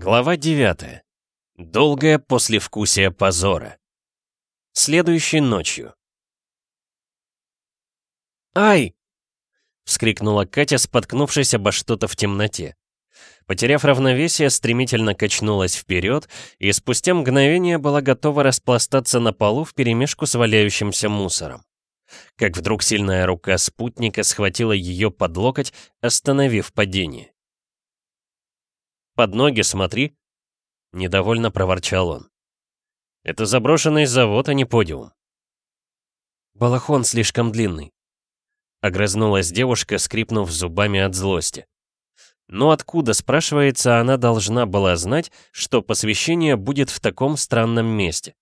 Глава 9. Долгое послевкусие позора. Следующей ночью. «Ай!» — вскрикнула Катя, споткнувшись обо что-то в темноте. Потеряв равновесие, стремительно качнулась вперед и спустя мгновение была готова распластаться на полу вперемешку с валяющимся мусором. Как вдруг сильная рука спутника схватила ее под локоть, остановив падение. «Под ноги смотри!» — недовольно проворчал он. «Это заброшенный завод, а не подиум». «Балахон слишком длинный», — огрызнулась девушка, скрипнув зубами от злости. Но откуда, спрашивается, она должна была знать, что посвящение будет в таком странном месте?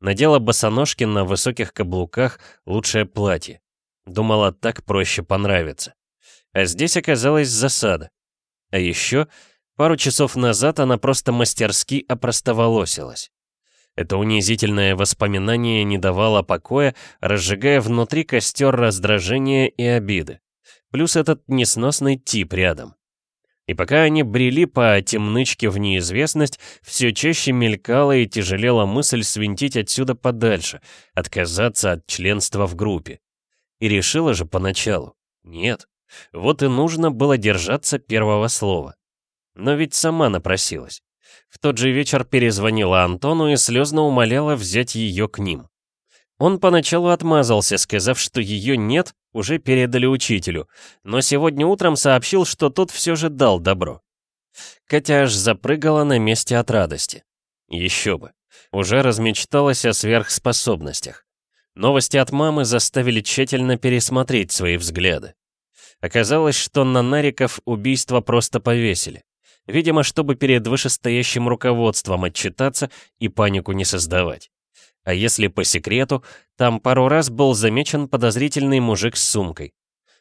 Надела босоножки на высоких каблуках, лучшее платье. Думала, так проще понравится. А здесь оказалась засада. А еще Пару часов назад она просто мастерски опростоволосилась. Это унизительное воспоминание не давало покоя, разжигая внутри костер раздражения и обиды. Плюс этот несносный тип рядом. И пока они брели по темнычке в неизвестность, все чаще мелькала и тяжелела мысль свинтить отсюда подальше, отказаться от членства в группе. И решила же поначалу. Нет. Вот и нужно было держаться первого слова. Но ведь сама напросилась. В тот же вечер перезвонила Антону и слезно умоляла взять ее к ним. Он поначалу отмазался, сказав, что ее нет, уже передали учителю, но сегодня утром сообщил, что тот все же дал добро. Катя аж запрыгала на месте от радости. Еще бы. Уже размечталась о сверхспособностях. Новости от мамы заставили тщательно пересмотреть свои взгляды. Оказалось, что на Нариков убийство просто повесили. Видимо, чтобы перед вышестоящим руководством отчитаться и панику не создавать. А если по секрету, там пару раз был замечен подозрительный мужик с сумкой.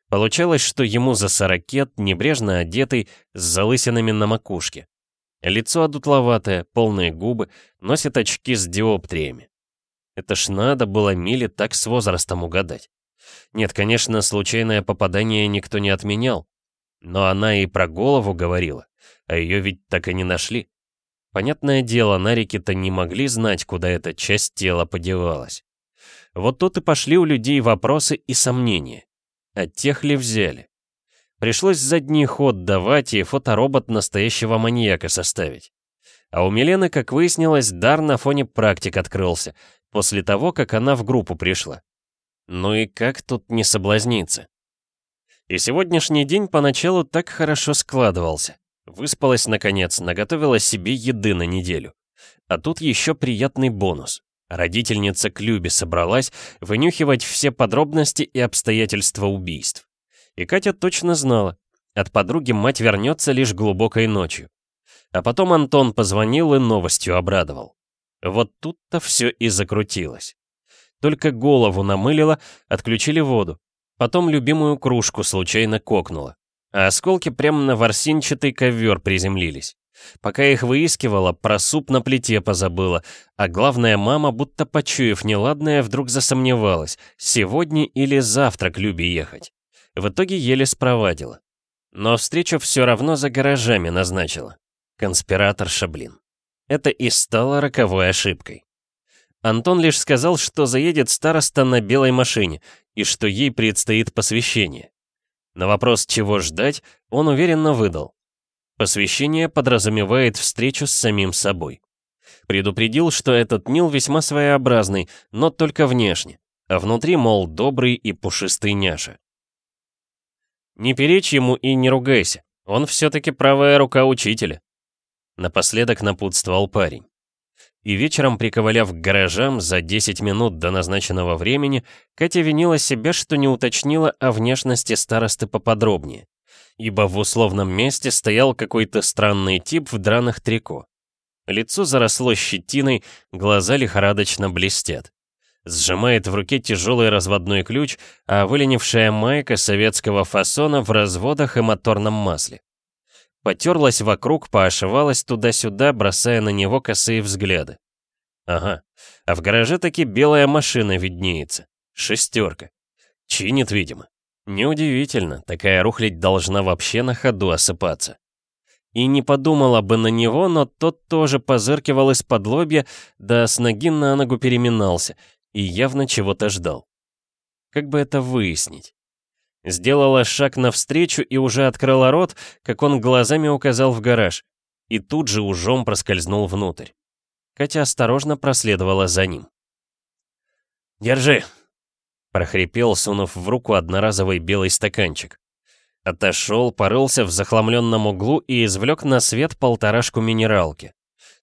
Получалось, что ему за сорокет, небрежно одетый, с залысинами на макушке. Лицо одутловатое, полные губы, носит очки с диоптриями. Это ж надо было Миле так с возрастом угадать. Нет, конечно, случайное попадание никто не отменял. Но она и про голову говорила а ее ведь так и не нашли. Понятное дело, нарики-то не могли знать, куда эта часть тела подевалась. Вот тут и пошли у людей вопросы и сомнения. От тех ли взяли? Пришлось задний ход давать и фоторобот настоящего маньяка составить. А у Милены, как выяснилось, дар на фоне практик открылся, после того, как она в группу пришла. Ну и как тут не соблазниться? И сегодняшний день поначалу так хорошо складывался. Выспалась, наконец, наготовила себе еды на неделю. А тут еще приятный бонус. Родительница к Любе собралась вынюхивать все подробности и обстоятельства убийств. И Катя точно знала, от подруги мать вернется лишь глубокой ночью. А потом Антон позвонил и новостью обрадовал. Вот тут-то все и закрутилось. Только голову намылило, отключили воду. Потом любимую кружку случайно кокнуло а осколки прямо на ворсинчатый ковер приземлились. Пока их выискивала, про суп на плите позабыла, а главная мама, будто почуяв неладное, вдруг засомневалась, сегодня или завтра к Любе ехать. В итоге еле спровадила. Но встречу все равно за гаражами назначила. Конспиратор Шаблин. Это и стало роковой ошибкой. Антон лишь сказал, что заедет староста на белой машине и что ей предстоит посвящение. На вопрос, чего ждать, он уверенно выдал. Посвящение подразумевает встречу с самим собой. Предупредил, что этот Нил весьма своеобразный, но только внешне, а внутри, мол, добрый и пушистый няша. Не перечь ему и не ругайся, он все-таки правая рука учителя. Напоследок напутствовал парень и вечером, приковыляв к гаражам за 10 минут до назначенного времени, Катя винила себя, что не уточнила о внешности старосты поподробнее, ибо в условном месте стоял какой-то странный тип в драных трико. Лицо заросло щетиной, глаза лихорадочно блестят. Сжимает в руке тяжелый разводной ключ, а выленившая майка советского фасона в разводах и моторном масле. Потерлась вокруг, поошивалась туда-сюда, бросая на него косые взгляды. Ага, а в гараже таки белая машина виднеется. Шестерка. Чинит, видимо. Неудивительно, такая рухлядь должна вообще на ходу осыпаться. И не подумала бы на него, но тот тоже позыркивал из-под лобья, да с ноги на ногу переминался, и явно чего-то ждал. Как бы это выяснить? Сделала шаг навстречу и уже открыла рот, как он глазами указал в гараж, и тут же ужом проскользнул внутрь. Катя осторожно проследовала за ним. «Держи!» — прохрипел, сунув в руку одноразовый белый стаканчик. Отошел, порылся в захламленном углу и извлек на свет полторашку минералки.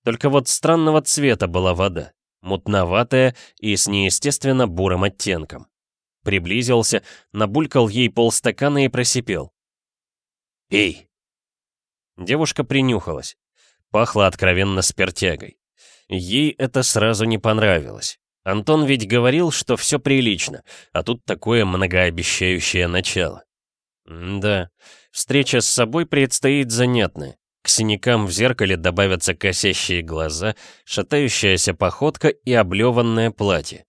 Только вот странного цвета была вода, мутноватая и с неестественно бурым оттенком. Приблизился, набулькал ей полстакана и просипел. «Пей!» Девушка принюхалась. Пахло откровенно спиртягой. Ей это сразу не понравилось. Антон ведь говорил, что все прилично, а тут такое многообещающее начало. Да, встреча с собой предстоит занятная. К синякам в зеркале добавятся косящие глаза, шатающаяся походка и облеванное платье.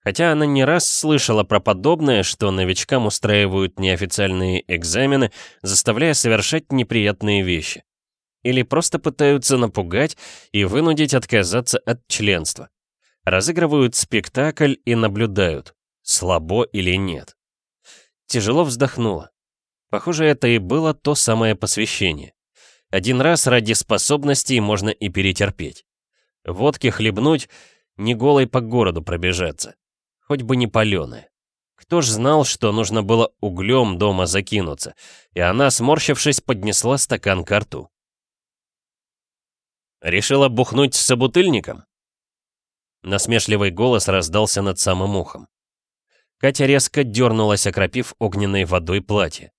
Хотя она не раз слышала про подобное, что новичкам устраивают неофициальные экзамены, заставляя совершать неприятные вещи. Или просто пытаются напугать и вынудить отказаться от членства. Разыгрывают спектакль и наблюдают, слабо или нет. Тяжело вздохнула. Похоже, это и было то самое посвящение. Один раз ради способностей можно и перетерпеть. Водки хлебнуть, не голой по городу пробежаться хоть бы не паленое. Кто ж знал, что нужно было углем дома закинуться, и она, сморщившись, поднесла стакан к рту. «Решила бухнуть с собутыльником?» Насмешливый голос раздался над самым ухом. Катя резко дернулась, окропив огненной водой платье.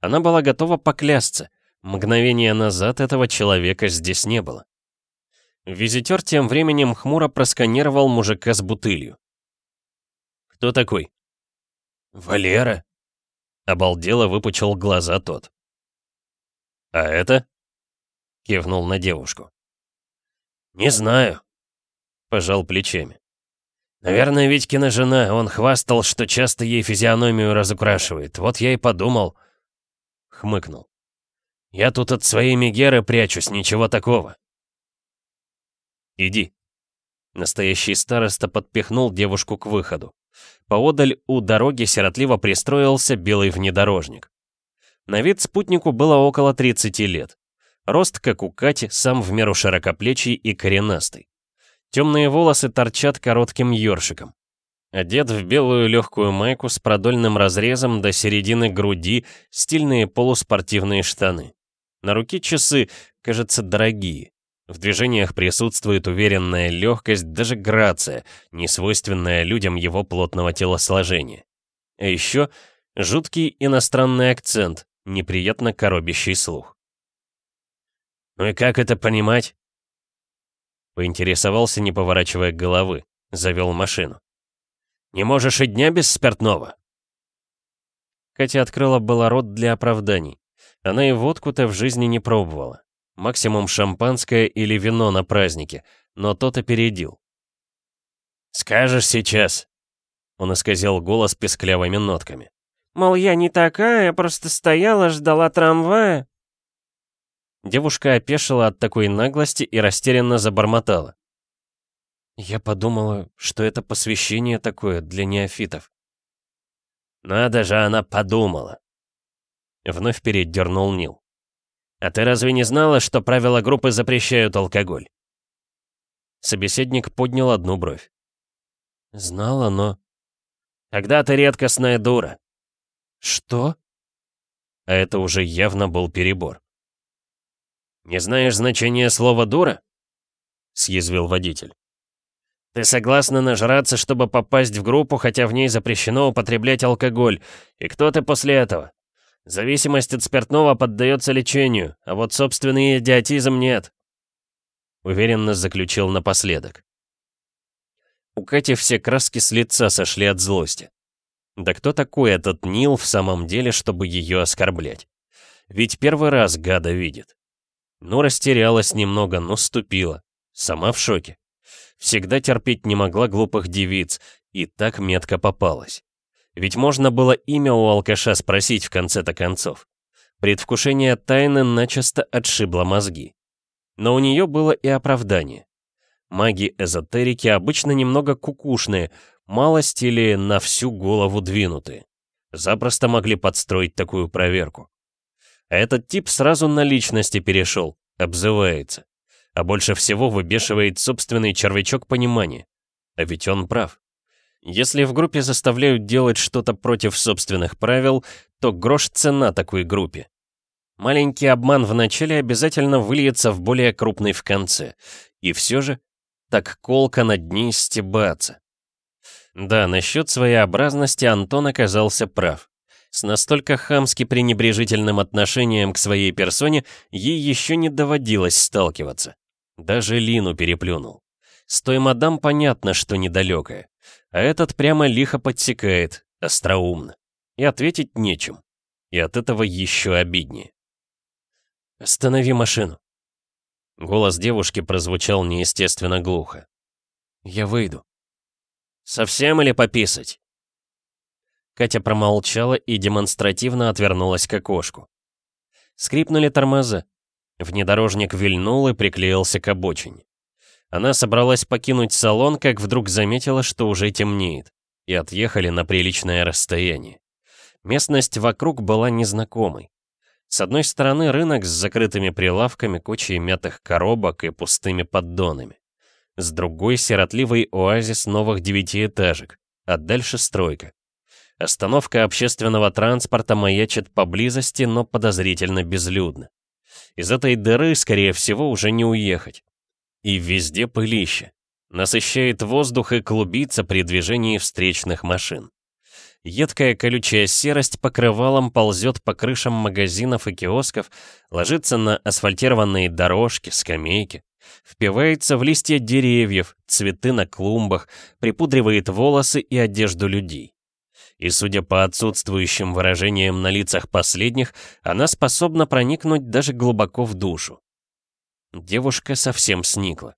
Она была готова поклясться. Мгновение назад этого человека здесь не было. Визитер тем временем хмуро просканировал мужика с бутылью. «Кто такой?» «Валера», — обалдело выпучил глаза тот. «А это?» — кивнул на девушку. «Не знаю», — пожал плечами. «Наверное, Витькина жена, он хвастал, что часто ей физиономию разукрашивает. Вот я и подумал...» Хмыкнул. «Я тут от своей Мегеры прячусь, ничего такого». «Иди». Настоящий староста подпихнул девушку к выходу. Поодаль у дороги сиротливо пристроился белый внедорожник. На вид спутнику было около 30 лет. Рост, как у Кати, сам в меру широкоплечий и коренастый. Темные волосы торчат коротким ёршиком. Одет в белую легкую майку с продольным разрезом до середины груди, стильные полуспортивные штаны. На руке часы, кажется, дорогие. В движениях присутствует уверенная легкость, даже грация, не свойственная людям его плотного телосложения. А еще жуткий иностранный акцент, неприятно коробящий слух. «Ну и как это понимать?» Поинтересовался, не поворачивая головы, завел машину. «Не можешь и дня без спиртного?» Катя открыла было рот для оправданий. Она и водку-то в жизни не пробовала. Максимум шампанское или вино на празднике, но тот опередил. «Скажешь сейчас!» Он исказил голос песклявыми нотками. «Мол, я не такая, просто стояла, ждала трамвая». Девушка опешила от такой наглости и растерянно забормотала. «Я подумала, что это посвящение такое для неофитов». «Надо же, она подумала!» Вновь передернул Нил. «А ты разве не знала, что правила группы запрещают алкоголь?» Собеседник поднял одну бровь. «Знала, но...» «Тогда ты редкостная дура». «Что?» А это уже явно был перебор. «Не знаешь значения слова «дура»?» — съязвил водитель. «Ты согласна нажраться, чтобы попасть в группу, хотя в ней запрещено употреблять алкоголь. И кто ты после этого? Зависимость от спиртного поддается лечению, а вот собственный идиотизм нет. Уверенно заключил напоследок. У Кати все краски с лица сошли от злости. Да кто такой этот Нил в самом деле, чтобы ее оскорблять? Ведь первый раз гада видит. Ну, растерялась немного, но ступила. Сама в шоке. Всегда терпеть не могла глупых девиц, и так метко попалась. Ведь можно было имя у алкаша спросить в конце-то концов. Предвкушение тайны начисто отшибло мозги. Но у нее было и оправдание. Маги-эзотерики обычно немного кукушные, малость или на всю голову двинутые. Запросто могли подстроить такую проверку. А этот тип сразу на личности перешел, обзывается. А больше всего выбешивает собственный червячок понимания. А ведь он прав. Если в группе заставляют делать что-то против собственных правил, то грош цена такой группе. Маленький обман в начале обязательно выльется в более крупный в конце. И все же, так колко над ней стебаться. Да, насчет своеобразности Антон оказался прав. С настолько хамски пренебрежительным отношением к своей персоне ей еще не доводилось сталкиваться. Даже Лину переплюнул. С той мадам понятно, что недалекая. А этот прямо лихо подсекает, остроумно. И ответить нечем. И от этого еще обиднее. «Останови машину». Голос девушки прозвучал неестественно глухо. «Я выйду». «Совсем или пописать?» Катя промолчала и демонстративно отвернулась к окошку. Скрипнули тормоза. Внедорожник вильнул и приклеился к обочине. Она собралась покинуть салон, как вдруг заметила, что уже темнеет, и отъехали на приличное расстояние. Местность вокруг была незнакомой. С одной стороны рынок с закрытыми прилавками, кучей мятых коробок и пустыми поддонами. С другой — сиротливый оазис новых девятиэтажек, а дальше стройка. Остановка общественного транспорта маячит поблизости, но подозрительно безлюдно. Из этой дыры, скорее всего, уже не уехать. И везде пылище. Насыщает воздух и клубится при движении встречных машин. Едкая колючая серость покрывалом ползет по крышам магазинов и киосков, ложится на асфальтированные дорожки, скамейки, впивается в листья деревьев, цветы на клумбах, припудривает волосы и одежду людей. И судя по отсутствующим выражениям на лицах последних, она способна проникнуть даже глубоко в душу. Девушка совсем сникла.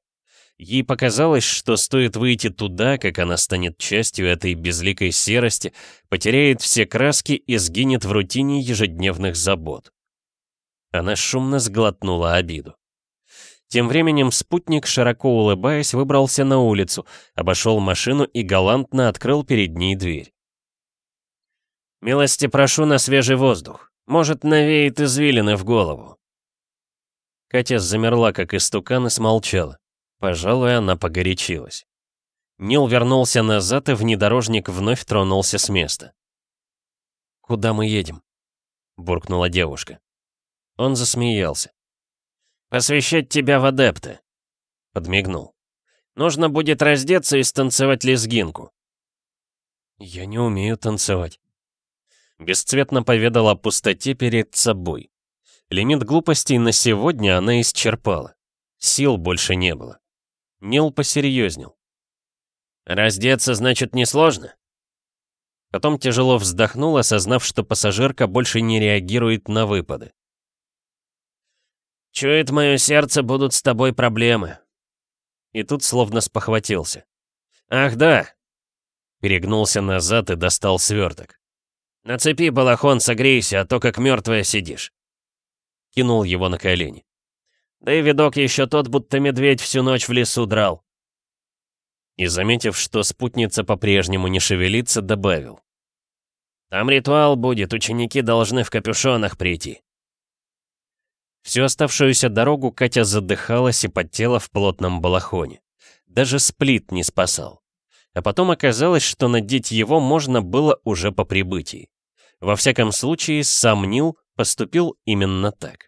Ей показалось, что стоит выйти туда, как она станет частью этой безликой серости, потеряет все краски и сгинет в рутине ежедневных забот. Она шумно сглотнула обиду. Тем временем спутник, широко улыбаясь, выбрался на улицу, обошел машину и галантно открыл перед ней дверь. «Милости прошу на свежий воздух. Может, навеет извилины в голову». Катя замерла, как истукан, и смолчала. Пожалуй, она погорячилась. Нил вернулся назад, и внедорожник вновь тронулся с места. «Куда мы едем?» — буркнула девушка. Он засмеялся. «Посвящать тебя в адепты», — подмигнул. «Нужно будет раздеться и станцевать лезгинку». «Я не умею танцевать», — бесцветно поведала пустоте перед собой. Лимит глупостей на сегодня она исчерпала. Сил больше не было. Нил посерьезнел. «Раздеться, значит, несложно?» Потом тяжело вздохнул, осознав, что пассажирка больше не реагирует на выпады. «Чует мое сердце, будут с тобой проблемы». И тут словно спохватился. «Ах да!» Перегнулся назад и достал сверток. «Нацепи балахон, согрейся, а то как мертвая сидишь». Кинул его на колени. Да и видок еще тот, будто медведь всю ночь в лесу драл. И, заметив, что спутница по-прежнему не шевелится, добавил. «Там ритуал будет, ученики должны в капюшонах прийти». Всю оставшуюся дорогу Катя задыхалась и потела в плотном балахоне. Даже сплит не спасал. А потом оказалось, что надеть его можно было уже по прибытии. Во всяком случае, сам Нил поступил именно так.